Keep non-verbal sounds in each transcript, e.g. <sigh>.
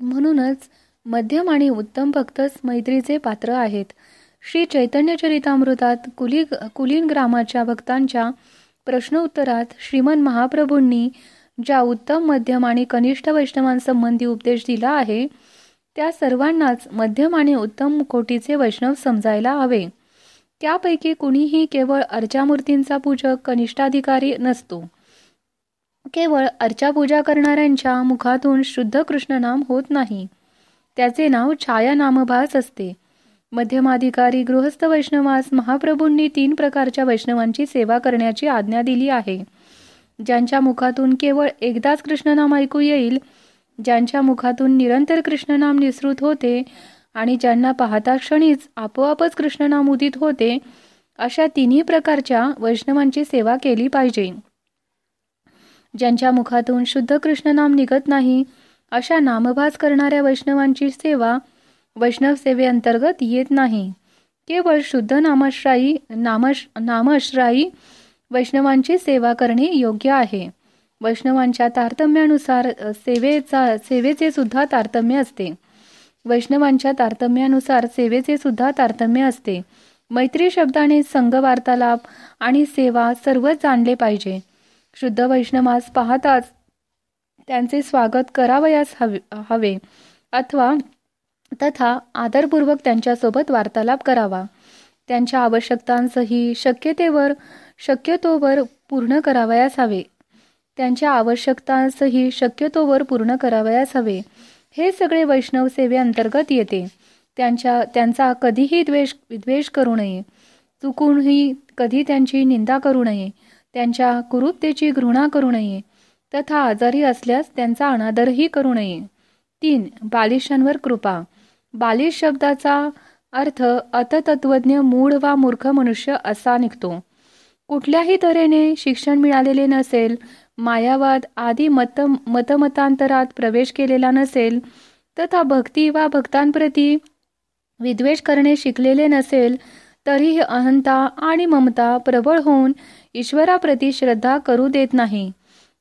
म्हणूनच मध्यम आणि उत्तम भक्तच मैत्रीचे पात्र आहेत. श्री चैतन्य चरितामृतात कुली कुलीन ग्रामाच्या भक्तांच्या प्रश्नोत्तरात श्रीमन महाप्रभूंनी ज्या उत्तम मध्यम आणि कनिष्ठ वैष्णवांसंबंधी उपदेश दिला आहे त्या सर्वांनाच मध्यम आणि उत्तम कोटीचे वैष्णव समजायला हवे. त्यापैकी कुणीही केवळ अर्चामूर्तींचा पूजक कनिष्ठाधिकारी नसतो. केवळ अर्चा पूजा करणाऱ्यांच्या मुखातून शुद्ध कृष्णनाम होत नाही. त्याचे नाव छाया नामभास असते. मध्यमाधिकारी गृहस्थ वैष्णवास महाप्रभूंनी तीन प्रकारच्या वैष्णवांची सेवा करण्याची आज्ञा दिली आहे. ज्यांच्या मुखातून केवळ एकदाच कृष्णनाम ऐकू येईल ज्यांच्या मुखातून निरंतर कृष्णनाम निसृत होते आणि ज्यांना पाहता क्षणीच आपोआपच कृष्णनाम उदित होते अशा तिन्ही प्रकारच्या वैष्णवांची सेवा केली पाहिजे. ज्यांच्या मुखातून शुद्ध कृष्णनाम निघत नाही अशा नामभास करणाऱ्या वैष्णवांची सेवा वैष्णव सेवेअंतर्गत येत नाही. केवळ शुद्ध नामाश्राई नामश नामश्राई वैष्णवांची सेवा करणे योग्य आहे. वैष्णवांच्या तारतम्यानुसार सेवेचा सेवेचे सुद्धा तारतम्य असते. वैष्णवांच्या तारतम्यानुसार सेवेचे सुद्धा तारतम्य असते. मैत्री शब्दाने संघ वार्तालाप आणि सेवा सर्वच जाणले पाहिजे. शुद्ध वैष्णवास पाहताच त्यांचे स्वागत करावयास हवे हवे. अथवा तथा आदरपूर्वक त्यांच्यासोबत वार्तालाप करावा. त्यांच्या आवश्यकतांसही शक्यतेवर शक्यतोवर पूर्ण करावयास हवे. त्यांच्या आवश्यकतांसही शक्यतोवर पूर्ण करावयास हवे. हे सगळे वैष्णव सेवेअंतर्गत येते. त्यांच्या त्यांचा कधीही द्वेष द्वेष करू नये. चुकूनही कधी त्यांची निंदा करू नये. त्यांच्या कुरूपतेची घृणा करू नये. तथा आजारी असल्यास त्यांचा अनादरही करू नये. तीन बालिशांवर कृपा. बालिश शब्दाचा अर्थ अततत्वज्ञ मूढ वा मूर्ख मनुष्य असा निघतो. कुठल्याही तऱ्हेने शिक्षण मिळालेले नसेल मायावाद आदी मत मतमतांतरात प्रवेश केलेला नसेल तथा भक्ती वा भक्तांप्रती विद्वेष करणे शिकलेले नसेल तरीही अहंता आणि ममता प्रबळ होऊन ईश्वराप्रती श्रद्धा करू देत नाही.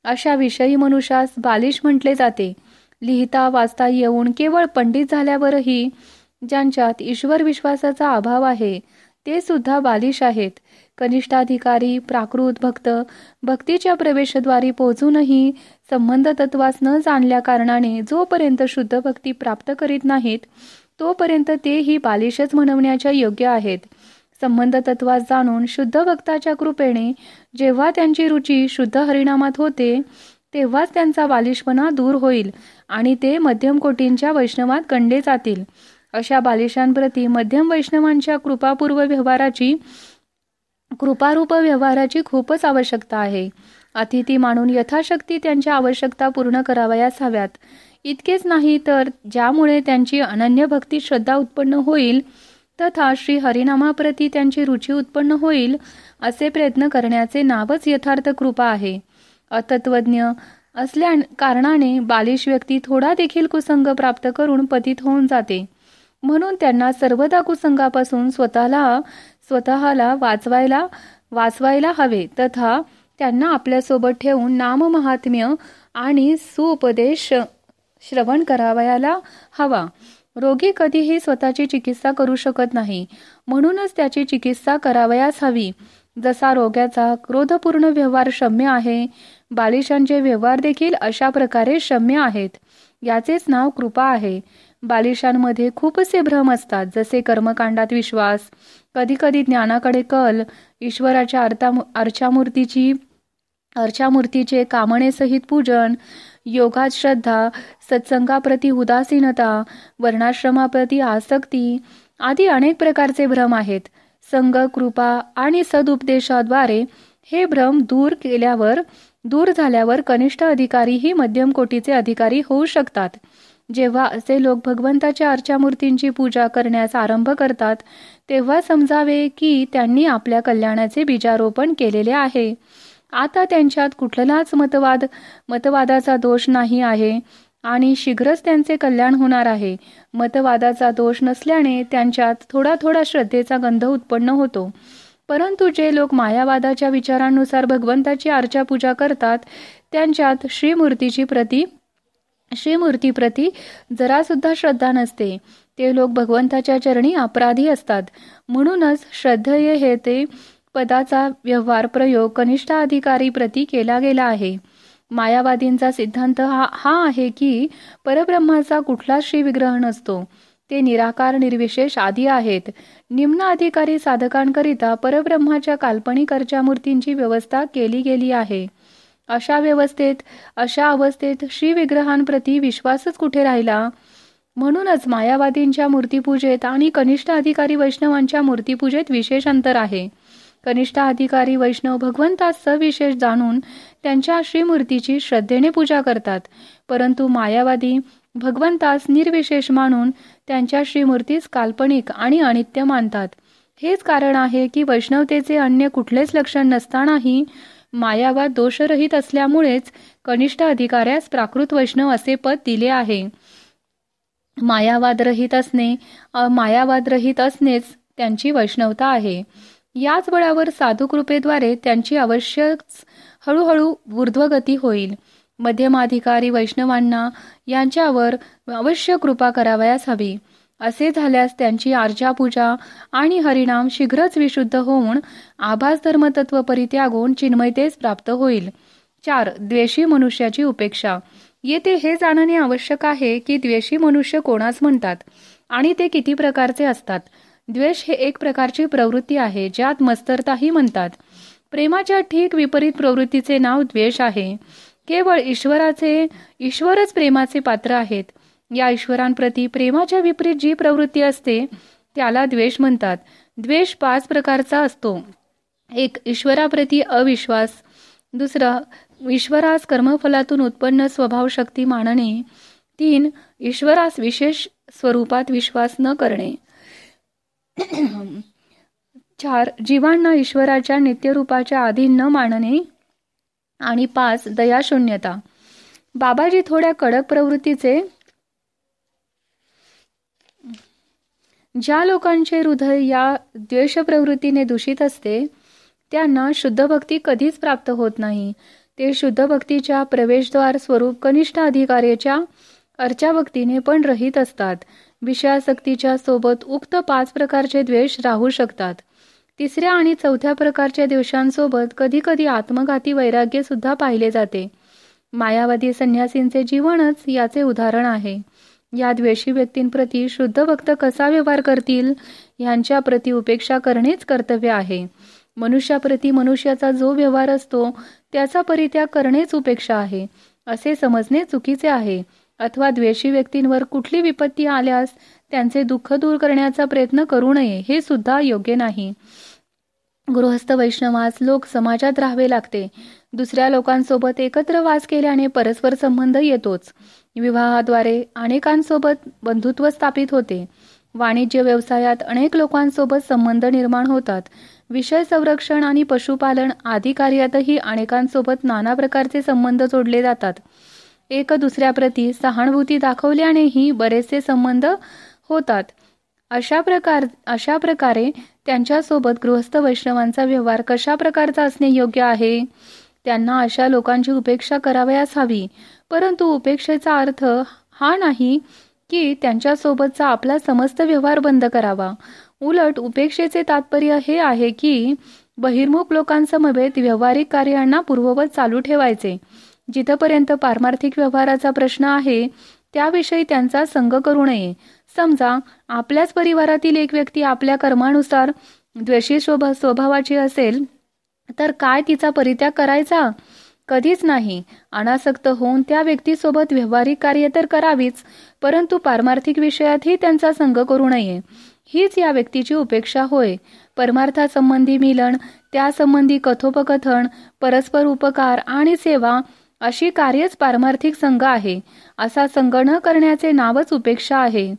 अशा विषयी मनुष्यास बालिश म्हटले जाते. लिहिता वाचता येऊन केवळ पंडित झाल्यावरही ज्यांच्यात ईश्वर विश्वासाचा अभाव आहे ते सुद्धा बालिश आहेत. कनिष्ठाधिकारी प्राकृत भक्त भक्तीच्या प्रवेशद्वारी पोहोचूनही संबंध तत्वास न जाणल्या कारणाने जोपर्यंत शुद्ध भक्ती प्राप्त करीत नाहीत तोपर्यंत तेही बालिशच म्हणवण्याच्या योग्य आहेत. संबंध तत्वास जाणून शुद्ध भक्ताच्या कृपेने जेव्हा त्यांची रुची शुद्ध हरिणामात होते तेव्हाच त्यांचा बालिशपणा दूर होईल आणि ते मध्यम कोटींच्या वैष्णवात गणले जातील. अशा बालिशांप्रती मध्यम वैष्णवांच्या कृपापूर्व व्यवहाराची कृपारूप व्यवहाराची खूपच आवश्यकता आहे. अतिथी मानून यथाशक्ती त्यांच्या आवश्यकता पूर्ण करावयास हव्यात. इतकेच नाही तर ज्यामुळे त्यांची अनन्य भक्ती श्रद्धा उत्पन्न होईल तथा श्री हरिनामाप्रती त्यांची रुची उत्पन्न होईल असे प्रयत्न करण्याचे नावच यथार्थ कृपा आहे. अतत्वज्ञ असल्या कारणाने बालिश व्यक्ती थोडा देखील कुसंग प्राप्त करून पतित होऊन जाते. म्हणून त्यांना सर्वदा कुसंगापासून स्वतःला स्वतःला वाचवायला वाचवायला हवे तथा त्यांना आपल्यासोबत ठेवून नाममहात्म्य आणि सुउपदेश श्रवण करावयाला हवा. रोगी कधीही स्वतःची चिकित्सा करू शकत नाही. म्हणूनच त्याची चिकित्सा करावयास हवी. जसा रोग्याचा क्रोधपूर्ण व्यवहार क्षम्य आहे बालिशांचे व्यवहार देखील अशा प्रकारे क्षम्य आहेत. याचेच नाव कृपा आहे. बालिशांमध्ये खूपसे भ्रम असतात जसे कर्मकांडात विश्वास कधी कधी ज्ञानाकडे कल ईश्वराच्या अर्था अर्चामूर्तीची अर्चामूर्तीचे कामणेसहित पूजन योगात श्रद्धा सत्संगाप्रती उदासीनता वर्णाश्रमाप्रती आसक्ती आदी अनेक प्रकारचे भ्रम आहेत. संग कृपा आणि सदुपदेशाद्वारे हे भ्रम दूर केल्यावर दूर झाल्यावर कनिष्ठ अधिकारीही मध्यम कोटीचे अधिकारी होऊ शकतात. जेव्हा असे लोक भगवंताच्या अर्चामूर्तींची पूजा करण्यास आरंभ करतात तेव्हा समजावे की त्यांनी आपल्या कल्याणाचे बीजारोपण केलेले आहे. आता त्यांच्यात कुठलाच मतवाद मतवादाचा दोष नाही आहे आणि शीघ्रच त्यांचे कल्याण होणार आहे. मतवादाचा दोष नसल्याने त्यांच्यात थोडा थोडा श्रद्धेचा गंध उत्पन्न होतो. परंतु जे लोक मायावादाच्या विचारांनुसार भगवंताची आर्चा पूजा करतात त्यांच्यात श्रीमूर्तीची प्रती श्रीमूर्तीप्रती जरासुद्धा श्रद्धा नसते. ते लोक भगवंताच्या चरणी अपराधी असतात. म्हणूनच श्रद्धेय हे ते पदाचा व्यवहार प्रयोग कनिष्ठ अधिकारी प्रती केला गेला आहे. मायावादींचा सिद्धांत हा हा आहे की परब्रह्माचा कुठलाच श्रीविग्रह नसतो. ते निराकार निर्विशेष आदी आहेत. निम्न अधिकारी साधकांकरिता परब्रह्माच्या काल्पनिक मूर्तींची व्यवस्था केली गेली आहे. अशा व्यवस्थेत अशा अवस्थेत श्रीविग्रहांप्रती विश्वासच कुठे राहिला? म्हणूनच मायावादींच्या मूर्तीपूजेत आणि कनिष्ठ अधिकारी वैष्णवांच्या मूर्तीपूजेत विशेष अंतर आहे. कनिष्ठ अधिकारी वैष्णव भगवंतास सविशेष जाणून त्यांच्या श्रीमूर्तीची श्रद्धेने पूजा करतात. परंतु मायावादी भगवंतास निर्विशेष मानून त्यांच्या श्रीमूर्तीस काल्पनिक आणि अनित्य मानतात. हेच कारण आहे की वैष्णवतेचे अन्य कुठलेच लक्षण नसतानाही मायावाद दोषरहित असल्यामुळेच कनिष्ठ अधिकाऱ्यास प्राकृत वैष्णव असे पद दिले आहे. मायावाद रहित असणे मायावाद रहित असणेच त्यांची वैष्णवता आहे. याच बळावर साधू कृपेद्वारे त्यांची अवश्यच हळूहळू ऊर्ध्वगती होईल. मध्यमाधिकारी वैष्णवांना यांच्यावर अवश्य कृपा करावयास हवी. असे झाल्यास त्यांची आर्जापूजा आणि हरिणाम शीघ्रच विशुद्ध होऊन आभास धर्मतत्व परित्यागून चिन्मयतेस प्राप्त होईल. चार द्वेषी मनुष्याची उपेक्षा. येथे हे जाणणे आवश्यक आहे की द्वेषी मनुष्य कोणास म्हणतात आणि ते किती प्रकारचे असतात? द्वेष हे एक प्रकारची प्रवृत्ती आहे ज्यात मस्तरताही म्हणतात. प्रेमाच्या ठीक विपरीत प्रवृत्तीचे नाव द्वेष आहे. केवळ ईश्वराचे ईश्वरच प्रेमाचे पात्र आहेत. या ईश्वरांप्रती प्रेमाच्या विपरीत जी प्रवृत्ती असते त्याला द्वेष म्हणतात. द्वेष पाच प्रकारचा असतो. एक ईश्वराप्रती अविश्वास. दुसरा ईश्वरास कर्मफलातून उत्पन्न स्वभाव शक्ती मानणे. तीन ईश्वरास विशेष स्वरूपात विश्वास न करणे. <clears throat> चार जीवांना ईश्वराच्या नित्यरूपाच्या अधीन न मानणे आणि पाच दयाशून्यता. बाबाजी थोड्या कडक प्रवृत्तीचे ज्या लोकांचे हृदय या द्वेष प्रवृत्तीने दूषित असते त्यांना शुद्ध भक्ती कधीच प्राप्त होत नाही. ते शुद्ध भक्तीच्या प्रवेशद्वार स्वरूप कनिष्ठ अधिकाऱ्याच्या अर्चा भक्तीने पण रहित असतात. विषयासक्तीच्या सोबत उक्त पाच प्रकारचे द्वेष राहू शकतात. तिसऱ्या आणि चौथ्या प्रकारच्या दिवसांसोबत कधी कधी आत्मघाती वैराग्य सुद्धा पाहिले जाते. मायावादी संन्यासींचे जीवनच याचे उदाहरण आहे. या द्वेषी व्यक्तींप्रती शुद्ध भक्त कसा व्यवहार करतील यांच्या प्रती उपेक्षा करणेच कर्तव्य आहे. मनुष्याप्रती मनुष्याचा जो व्यवहार असतो त्याचा परित्याग करणेच उपेक्षा आहे. असे समजणे चुकीचे आहे. अथवा द्वेषी व्यक्तींवर कुठली विपत्ती आल्यास त्यांचे दुःख दूर करण्याचा प्रयत्न करू नये हे सुद्धा योग्य नाही. गृहस्थ वैष्णवास लोक समाजात राहावे लागते. दुसऱ्या लोकांसोबत एकत्र वास केल्याने परस्पर संबंध येतोच. विवाहाद्वारे अनेकांसोबत बंधुत्व स्थापित होते. वाणिज्य व्यवसायात अनेक लोकांसोबत संबंध निर्माण होतात. विषय संरक्षण आणि पशुपालन आदी कार्यातही अनेकांसोबत नाना प्रकारचे संबंध जोडले जातात. एक दुसऱ्याप्रती सहानुभूती दाखवल्यानेही बरेचसे संबंध होतात. अशा प्रकार अशा प्रकारे त्यांच्यासोबत गृहस्थ वैष्णवांचा व्यवहार कशा प्रकारचा असणे योग्य आहे? त्यांना अशा लोकांची उपेक्षा करावयास हवी. परंतु उपेक्षेचा अर्थ हा नाही की त्यांच्यासोबतचा आपला समस्त व्यवहार बंद करावा. उलट उपेक्षेचे तात्पर्य हे आहे की बहिर्मुख लोकांसमवेत व्यवहारिक कार्यांना पूर्ववत चालू ठेवायचे. जिथपर्यंत पारमार्थिक व्यवहाराचा प्रश्न आहे त्याविषयी त्यांचा संग करू नये. समजा आपल्याच परिवारातील एक व्यक्ती आपल्या कर्मानुसार द्वेषी स्वभावाची असेल तर काय तिचा परित्याग करायचा? कधीच नाही. अनासक्त होऊन त्या व्यक्तीसोबत व्यवहारिक कार्य तर करावीच परंतु पारमार्थिक विषयातही त्यांचा संग करू नये. हीच या व्यक्तीची उपेक्षा होय. परमार्थासंबंधी मिलन त्यासंबंधी कथोपकथन परस्पर उपकार आणि सेवा अशी कार्यच पारमार्थिक संघ आहे असा संघ न करण्याचे नावच उपेक्षा आहे.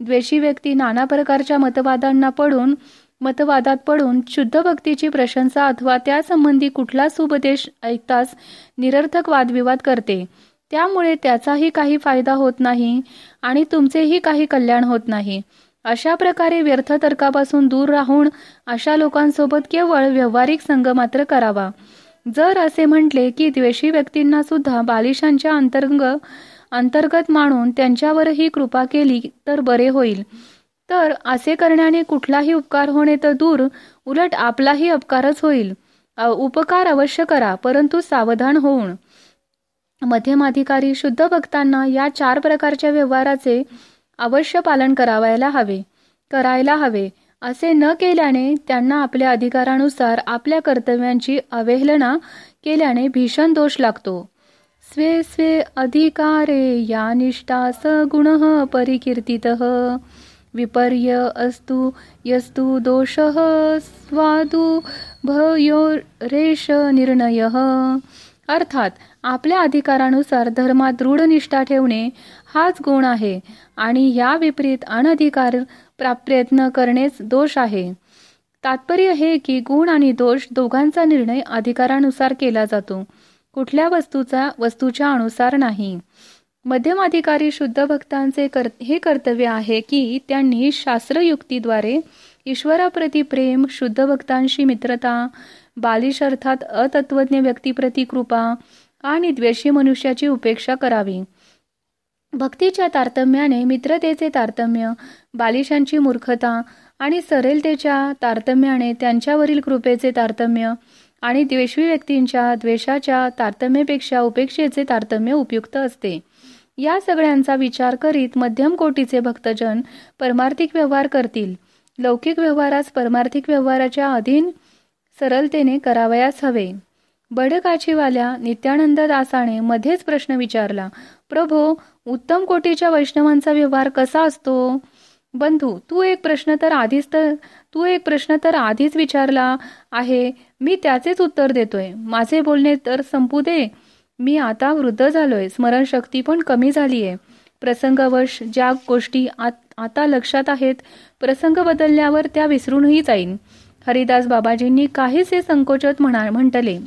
द्वेषी व्यक्ती नाना प्रकारच्या मतवादांना पडून मतवादात पडून शुद्ध भक्तीची प्रशंसा अथवा त्यासंबंधी कुठला उपदेश ऐकताच निरर्थक वादविवाद करते. त्यामुळे त्याचाही काही फायदा होत नाही आणि तुमचेही काही कल्याण होत नाही. अशा प्रकारे व्यर्थ तर्कापासून दूर राहून अशा लोकांसोबत केवळ व्यावहारिक संघ मात्र करावा. जर असे म्हटले की द्वेषी व्यक्तींना सुद्धा बालिशांच्या अंतरंग अंतर्गत मानून त्यांच्यावरही कृपा केली तर बरे होईल. तर असे करण्याने कुठलाही उपकार होणे तर दूर उलट आपलाही अपकारच होईल. उपकार अवश्य करा परंतु सावधान होऊन. मध्यमाधिकारी शुद्ध भक्तांना या चार प्रकारच्या व्यवहाराचे अवश्य पालन करावायला हवे. करायला हवे. असे न केल्याने त्यांना आपल्या अधिकारानुसार आपल्या कर्तव्यांची अवहेलना केल्याने भीषण दोष लागतो. स्वे स्वे अधिकारे या निष्ठा सगुण परिकीर्तित. विपर्य अस्तु यस्तु दोष स्वादु भयो रेष निर्णय. अर्थात आपल्या अधिकारानुसार धर्मात दृढ निष्ठा ठेवणे हाच गुण आहे आणि या विपरीत अनधिकार प्रयत्न करणेच दोष आहे. तात्पर्य हे की गुण आणि दोष दोघांचा निर्णय अधिकारानुसार केला जातो. कुठल्या वस्तूचा वस्तूच्या अनुसार नाही. मध्यम अधिकारी शुद्ध भक्तांचे कर हे कर्तव्य आहे की त्यांनी शास्त्रयुक्तीद्वारे ईश्वराप्रती प्रेम शुद्ध भक्तांशी मित्रता बालिश अर्थात अतत्वज्ञ व्यक्तीप्रती कृपा आणि द्वेषी मनुष्याची उपेक्षा करावी. भक्तीच्या तारतम्याने मित्रतेचे तारतम्य बालिशांची मूर्खता आणि सरेलतेच्या तारतम्याने त्यांच्यावरील कृपेचे तारतम्य आणि द्वेषी व्यक्तींच्या द्वेषाच्या तारतम्यपेक्षा उपेक्षेचे तारतम्य उपयुक्त असते. या सगळ्यांचा विचार करीत मध्यम कोटीचे भक्तजन परमार्थिक व्यवहार करतील. लौकिक व्यवहारास परमार्थिक व्यवहाराच्या अधीन सरलतेने करावयास हवे. बडकाचीवाल्या नित्यानंद दासाने मध्येच प्रश्न विचारला प्रभो उत्तम कोटीच्या वैष्णवांचा व्यवहार कसा असतो? बंधू तू एक प्रश्न तर आधीच तर तू एक प्रश्न तर आधीच विचारला आहे. मी त्याचेच उत्तर देतोय. माझे बोलणे तर संपू दे. मी आता वृद्ध झालोय. स्मरणशक्ती पण कमी झालीये. प्रसंगवश ज्या गोष्टी आता लक्षात आहेत प्रसंग बदलल्यावर त्या विसरूनही जाईन. हरिदास बाबाजींनी काहीसे संकोचत म्हणा म्हटले.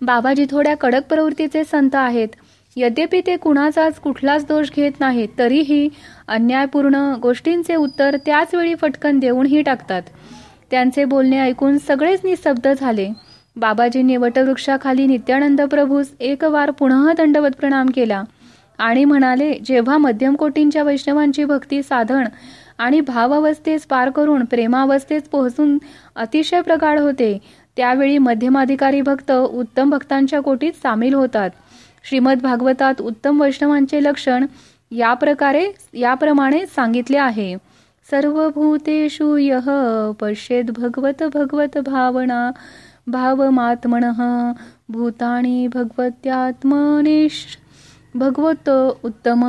बाबाजी थोड्या कडक प्रवृत्तीचे संत आहेत. यद्यपि ते कुणाचाच कुठलाच दोष घेत नाहीत तरीही अन्यायपूर्ण गोष्टींचे उत्तर त्याच वेळी फटकन देऊनही टाकतात. त्यांचे बोलणे ऐकून सगळेच निशब्द झाले. बाबाजींनी वटवृक्षाखाली नित्यानंद प्रभूस एक वार पुन्हा दंडवत प्रणाम केला आणि म्हणाले जेव्हा मध्यम कोटींच्या वैष्णवांची भक्ती साधन आणि भावावस्थेस पार करून प्रेमावस्थेस पोहोचून अतिशय प्रगाढ होते त्यावेळी मध्यमाधिकारी भक्त उत्तम भक्तांच्या कोटीत सामील होतात. श्रीमद भागवतात उत्तम वैष्णवांचे लक्षण या प्रकारे याप्रमाणे सांगितले आहे. सर्व भूतेषु यह पश्येत भगवत भगवत भावना भावमात्मन भूतानी भगवत्यात्मनेश भगवत उत्तम।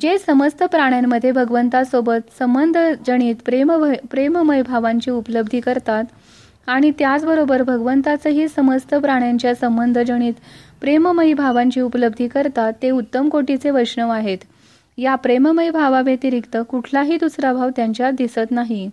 जे समस्त प्राण्यांमध्ये भगवंतासोबत संबंध जनित प्रेम प्रेममय भावांची उपलब्धी करतात आणि त्याचबरोबर भगवंताचंही समस्त प्राण्यांच्या संबंधजनित प्रेममयी भावांची उपलब्धी करतात ते उत्तम कोटीचे वैष्णव आहेत. या प्रेममय भावाव्यतिरिक्त कुठलाही दुसरा भाव त्यांच्यात दिसत नाही.